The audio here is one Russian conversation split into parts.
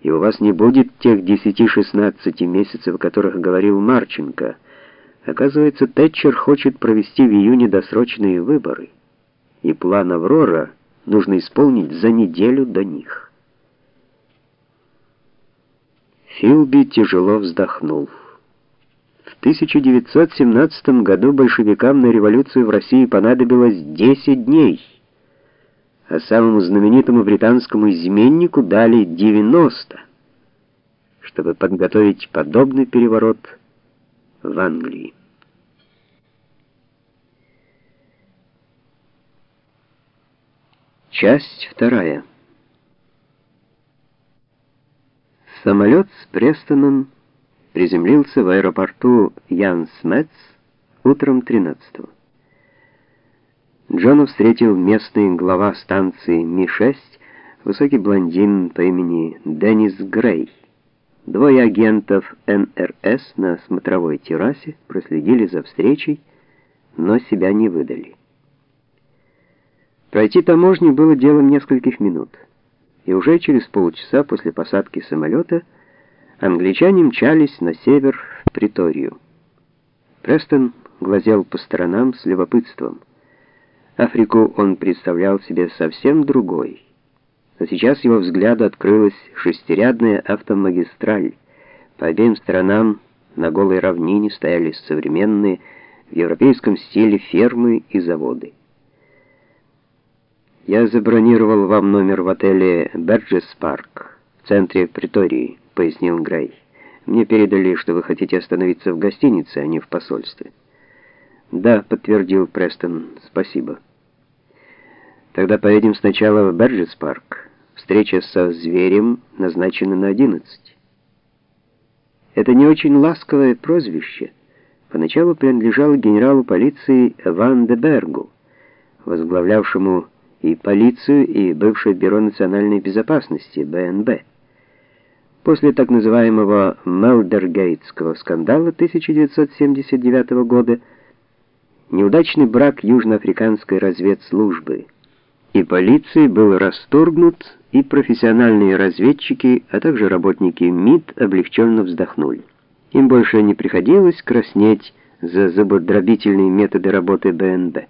и у вас не будет тех 10-16 месяцев, о которых говорил Марченко. Оказывается, Тэтчер хочет провести в июне досрочные выборы, и план «Аврора» нужно исполнить за неделю до них. Филби тяжело вздохнул. В 1917 году большевикам на революцию в России понадобилось 10 дней — а самому знаменитому британскому изменнику дали 90, чтобы подготовить подобный переворот в Англии. Часть вторая. Самолет с Престоном приземлился в аэропорту Ян Смец утром 13 -го. Джона встретил местный глава станции Ми-6, высокий блондин по имени Деннис Грей. Двое агентов НРС на смотровой террасе проследили за встречей, но себя не выдали. Пройти таможню было делом нескольких минут, и уже через полчаса после посадки самолета англичане мчались на север в Приторию. Престон глазел по сторонам с любопытством. Африку он представлял себе совсем другой. Но сейчас его взгляду открылась шестирядная автомагистраль. По обеим сторонам на голой равнине стояли современные в европейском стиле фермы и заводы. «Я забронировал вам номер в отеле «Берджес Парк» в центре Притории», — пояснил Грей. «Мне передали, что вы хотите остановиться в гостинице, а не в посольстве». «Да», — подтвердил Престон, — «спасибо». Тогда поедем сначала в Берджес-парк. Встреча со зверем назначена на 11. Это не очень ласковое прозвище. Поначалу принадлежало генералу полиции Ван де Бергу, возглавлявшему и полицию, и бывшее бюро национальной безопасности БНБ. После так называемого Мелдергейтского скандала 1979 года неудачный брак южноафриканской разведслужбы – и полиции был расторгнут, и профессиональные разведчики, а также работники МИД облегченно вздохнули. Им больше не приходилось краснеть за зубодробительные методы работы БНБ.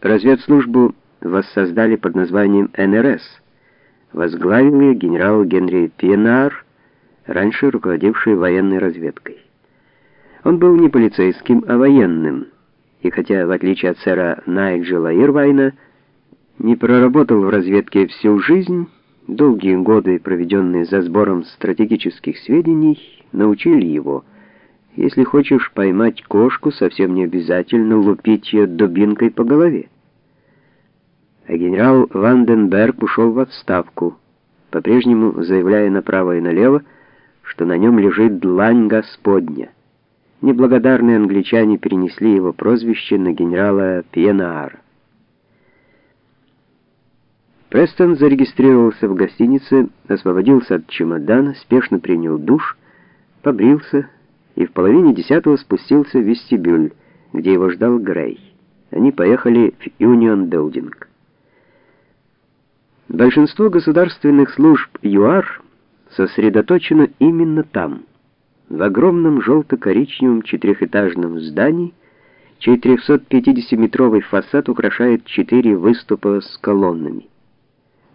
Разведслужбу воссоздали под названием НРС. Возглавил ее генерал Генри Пьенар, раньше руководивший военной разведкой. Он был не полицейским, а военным, и хотя, в отличие от сэра Найджела Ирвайна, не проработал в разведке всю жизнь, долгие годы, проведенные за сбором стратегических сведений, научили его. Если хочешь поймать кошку, совсем не обязательно лупить ее дубинкой по голове. А генерал Ванденберг ушел в отставку, по-прежнему заявляя направо и налево, что на нем лежит длань Господня. Неблагодарные англичане перенесли его прозвище на генерала Пьенаара. Престон зарегистрировался в гостинице, освободился от чемодана, спешно принял душ, побрился и в половине десятого спустился в вестибюль, где его ждал Грей. Они поехали в Юнион Билдинг. Большинство государственных служб ЮАР сосредоточено именно там, в огромном желто-коричневом четырехэтажном здании, чей 350-метровый фасад украшает четыре выступа с колоннами.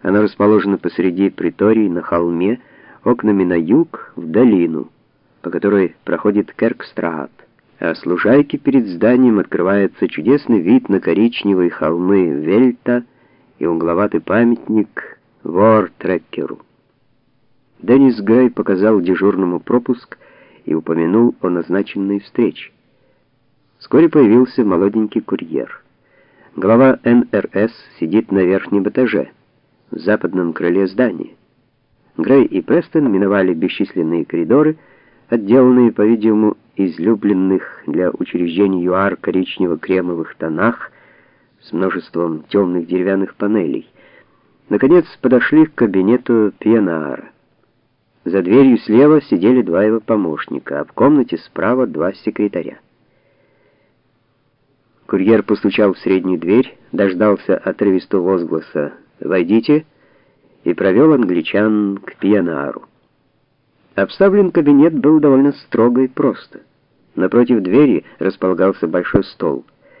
Она расположена посреди притории на холме, окнами на юг, в долину, по которой проходит Керкстраат. А с лужайки перед зданием открывается чудесный вид на коричневые холмы Вельта и угловатый памятник Вор-Треккеру. Деннис Грей показал дежурному пропуск и упомянул о назначенной встрече. Вскоре появился молоденький курьер. Глава НРС сидит на верхнем этаже в западном крыле здания. Грей и Престон миновали бесчисленные коридоры, отделанные, по-видимому, излюбленных для учреждений ЮАР коричнево-кремовых тонах с множеством темных деревянных панелей. Наконец подошли к кабинету Пьенаара. За дверью слева сидели два его помощника, а в комнате справа два секретаря. Курьер постучал в среднюю дверь, дождался отрывистого возгласа «Войдите» и провел англичан к пьянару. Обставлен кабинет был довольно строго и просто. Напротив двери располагался большой стол.